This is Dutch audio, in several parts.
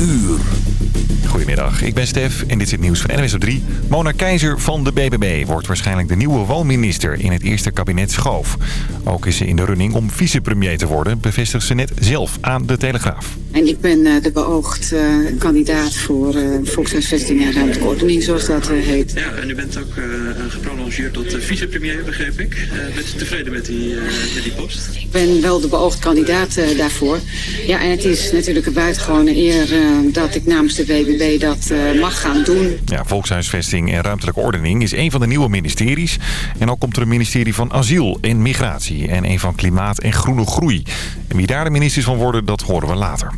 uur. Goedemiddag, ik ben Stef en dit is het nieuws van NWS op 3. Mona Keizer van de BBB wordt waarschijnlijk de nieuwe woonminister in het eerste kabinet Schoof. Ook is ze in de running om vicepremier te worden, bevestigt ze net zelf aan de Telegraaf. En ik ben uh, de beoogd uh, kandidaat voor uh, volkshuisvesting en ruimtelijke ordening, zoals dat heet. Ja, en u bent ook geprolongeerd tot vicepremier, begreep ik. bent u tevreden met die, met die post? Ik ben wel de beoogd kandidaat daarvoor. Ja, en het is natuurlijk een buitengewone eer dat ik namens de BBB dat mag gaan doen. Ja, volkshuisvesting en ruimtelijke ordening is een van de nieuwe ministeries. En ook komt er een ministerie van asiel en migratie en een van klimaat en groene groei. En wie daar de ministers van worden, dat horen we later.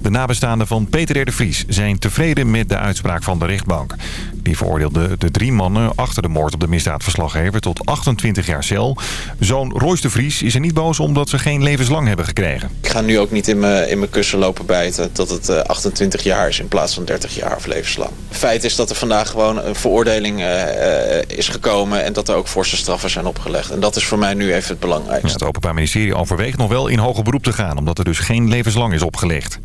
De nabestaanden van Peter R. de Vries zijn tevreden met de uitspraak van de rechtbank. Die veroordeelde de drie mannen achter de moord op de misdaadverslaggever tot 28 jaar cel. Zoon Royce de Vries is er niet boos omdat ze geen levenslang hebben gekregen. Ik ga nu ook niet in mijn, in mijn kussen lopen bijten dat het 28 jaar is in plaats van 30 jaar of levenslang. Feit is dat er vandaag gewoon een veroordeling uh, is gekomen en dat er ook forse straffen zijn opgelegd. En dat is voor mij nu even het belangrijkste. Ja, het Openbaar Ministerie overweegt nog wel in hoger beroep te gaan omdat er dus geen levenslang is opgelegd.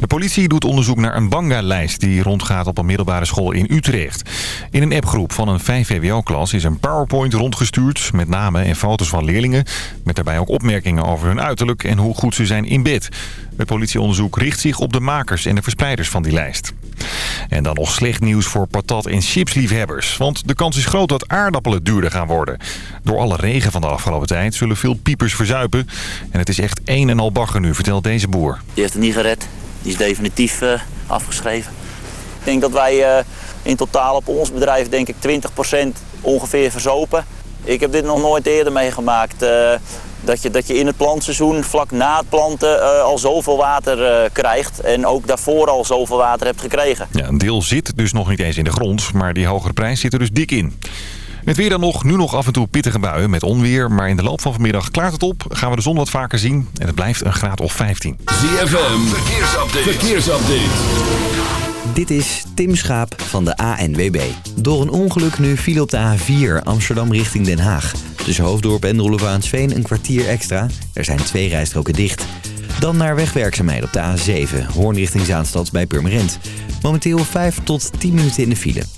De politie doet onderzoek naar een banga-lijst die rondgaat op een middelbare school in Utrecht. In een appgroep van een 5-VWO-klas is een PowerPoint rondgestuurd... met namen en foto's van leerlingen... met daarbij ook opmerkingen over hun uiterlijk en hoe goed ze zijn in bed. Het politieonderzoek richt zich op de makers en de verspreiders van die lijst. En dan nog slecht nieuws voor patat- en chipsliefhebbers. Want de kans is groot dat aardappelen duurder gaan worden. Door alle regen van de afgelopen tijd zullen veel piepers verzuipen. En het is echt een en al bagger nu, vertelt deze boer. Die heeft het niet gered. Is definitief uh, afgeschreven. Ik denk dat wij uh, in totaal op ons bedrijf denk ik 20% ongeveer verzopen. Ik heb dit nog nooit eerder meegemaakt. Uh, dat je, dat je in het plantseizoen, vlak na het planten, al zoveel water krijgt. En ook daarvoor al zoveel water hebt gekregen. Ja, een deel zit dus nog niet eens in de grond, maar die hogere prijs zit er dus dik in. Het weer dan nog, nu nog af en toe pittige buien met onweer. Maar in de loop van vanmiddag klaart het op. Gaan we de zon wat vaker zien. En het blijft een graad of 15. ZFM, verkeersupdate. verkeersupdate. Dit is Tim Schaap van de ANWB. Door een ongeluk nu viel op de A4 Amsterdam richting Den Haag. Tussen Hoofddorp en Roelevaansveen een kwartier extra. Er zijn twee rijstroken dicht. Dan naar wegwerkzaamheden op de A7, Hoorn richting Zaanstad bij Purmerend. Momenteel 5 tot 10 minuten in de file.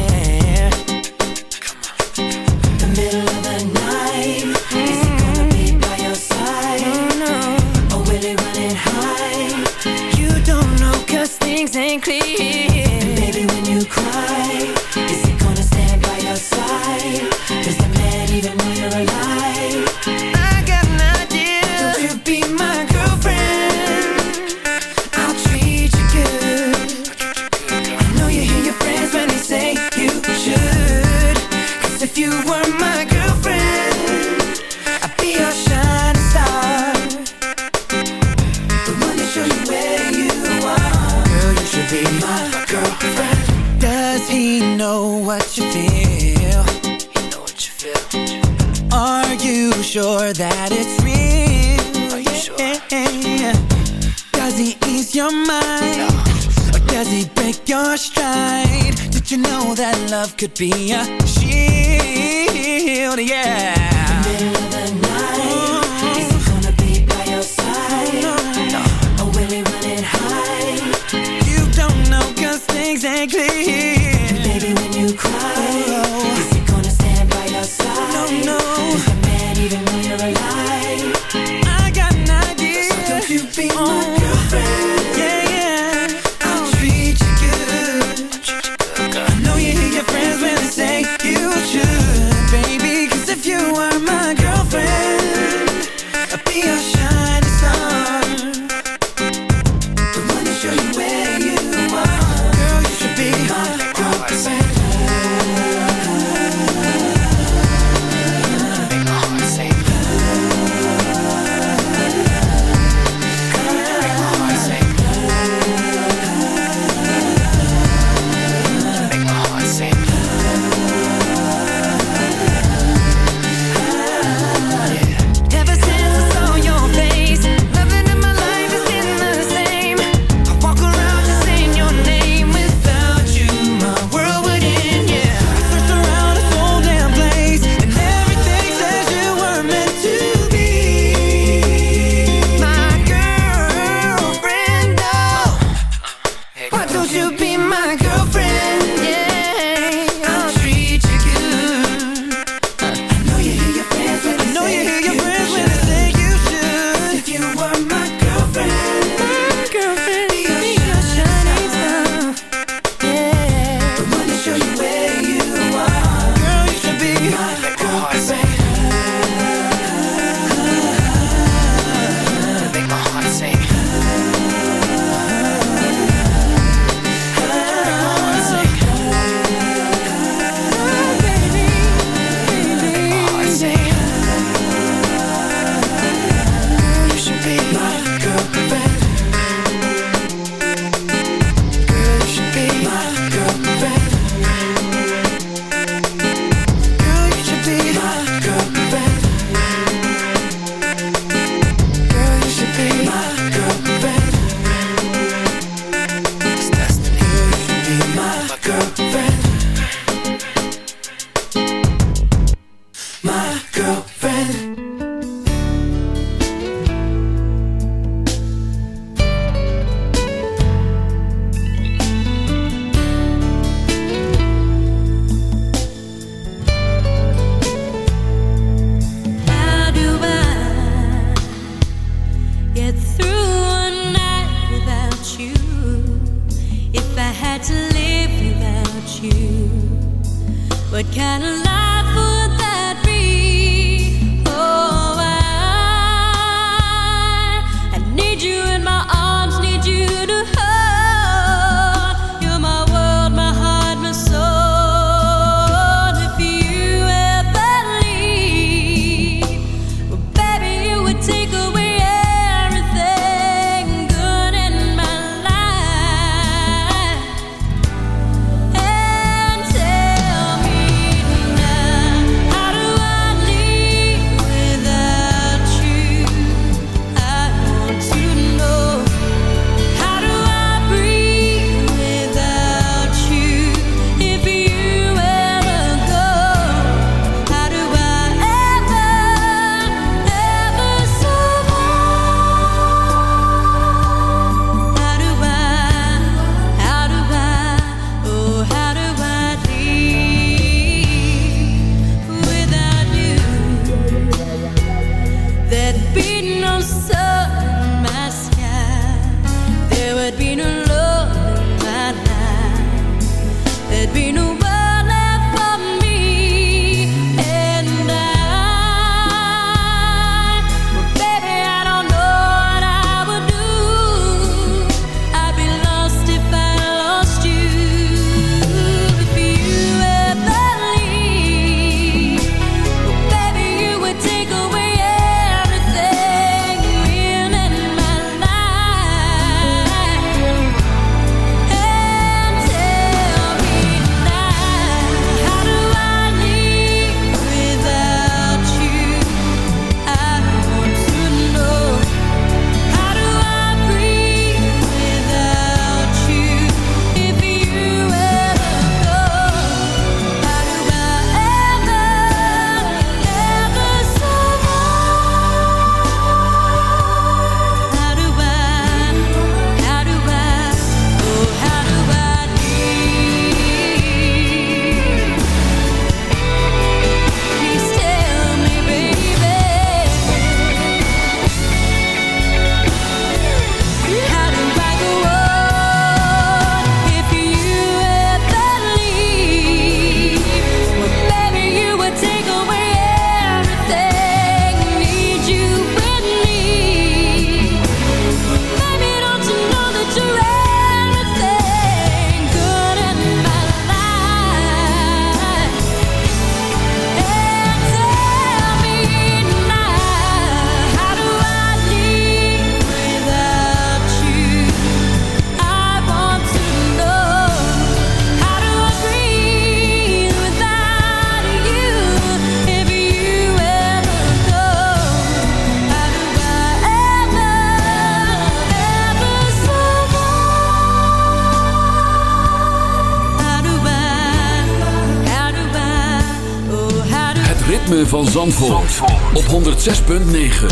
Zandvoort, Zandvoort. op 106.9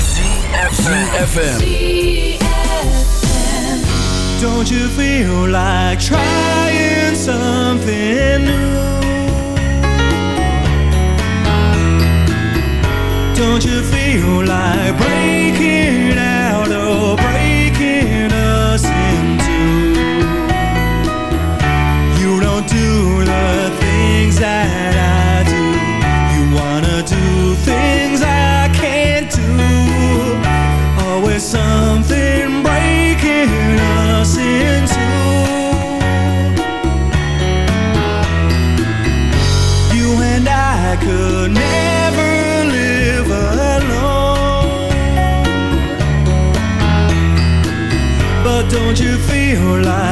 CFFM Don't you feel like trying something new? Don't you feel like breaking out or breaking us in two? You don't do the things that I things I can't do. Always something breaking us in two You and I could never live alone. But don't you feel like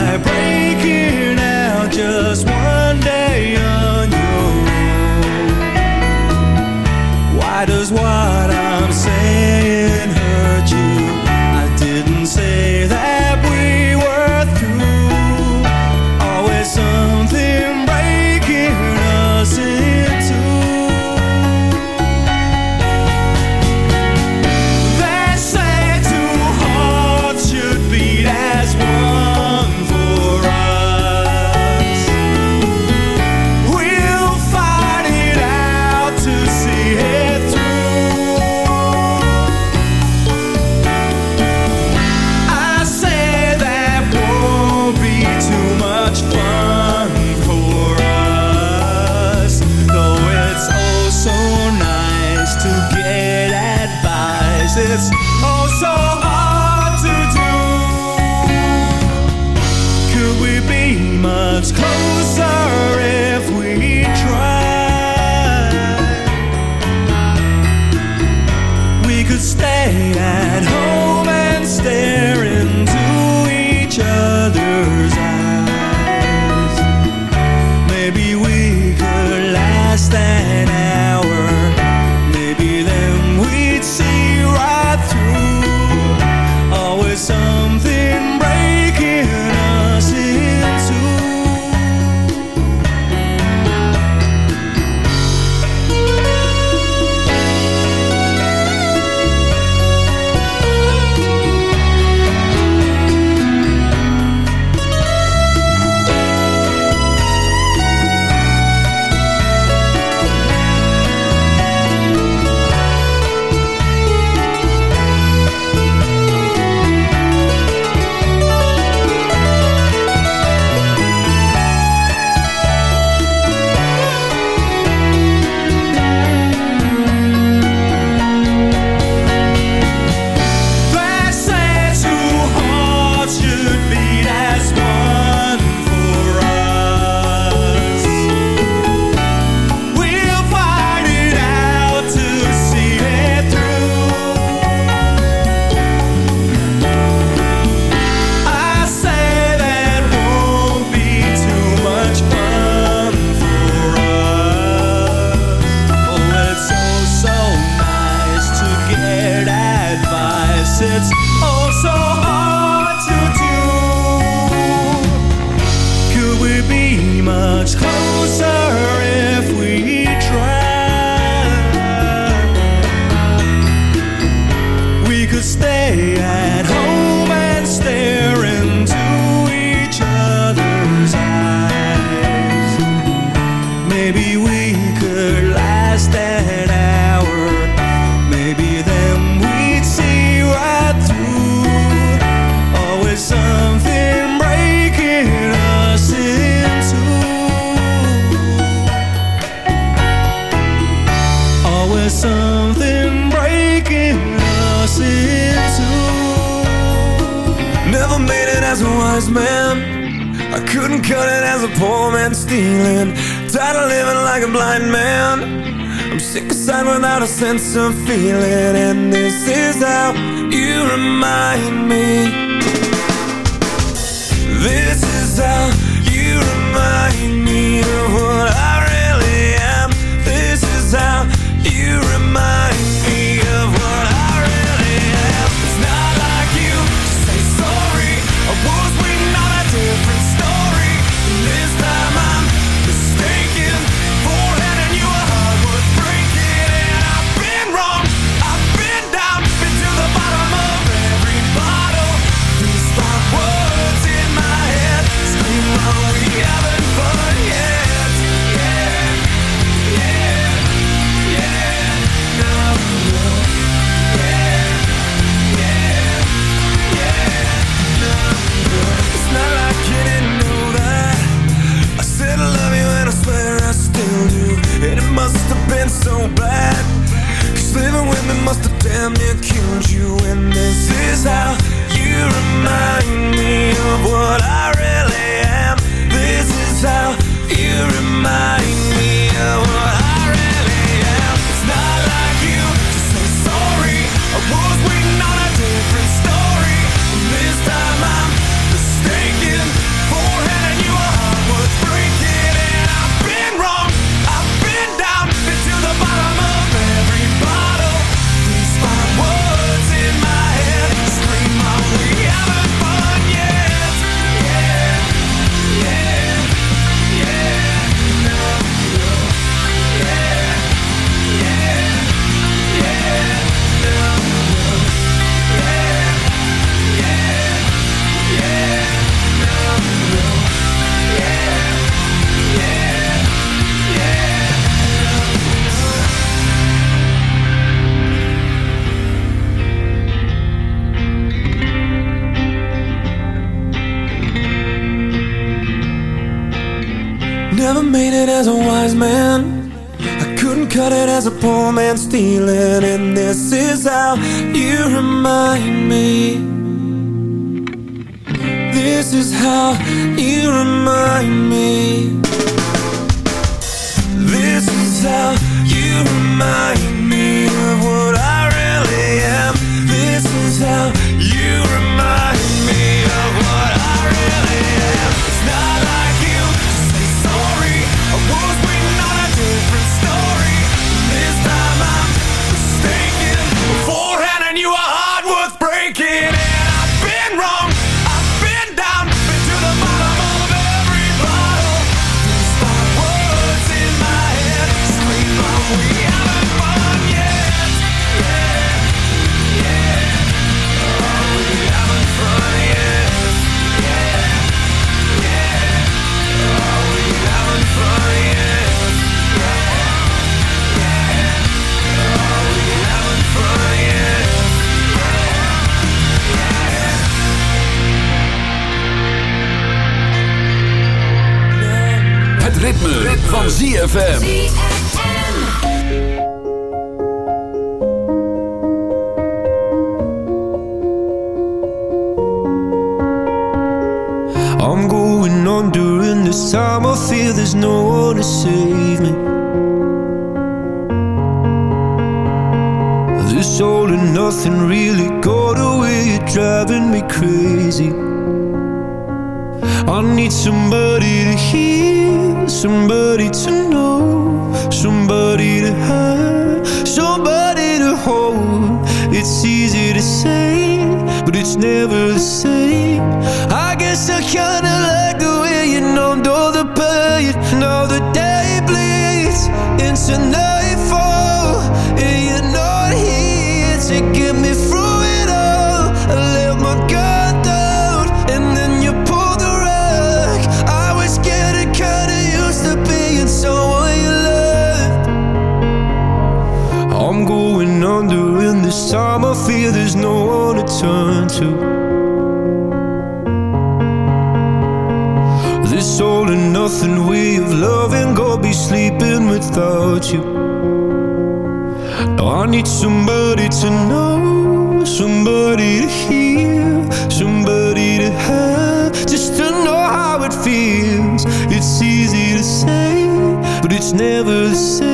sense of feeling and this is how you remind me. ZFM. It's never the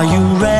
Are you ready?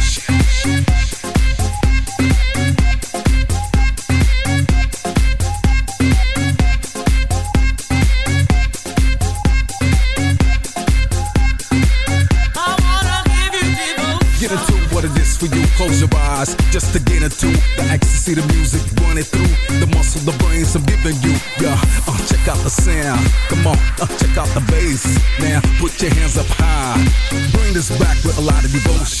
Brains I'm giving you. Yeah, uh, check out the sound. Come on, uh, check out the bass. Now put your hands up high. Bring this back with a lot of devotion.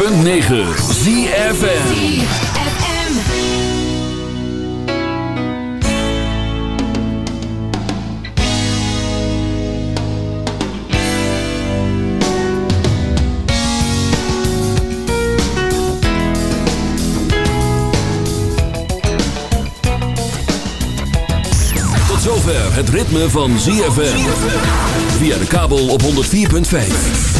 106.9 ZFN het ritme van ZFM. Via de kabel op 104.5.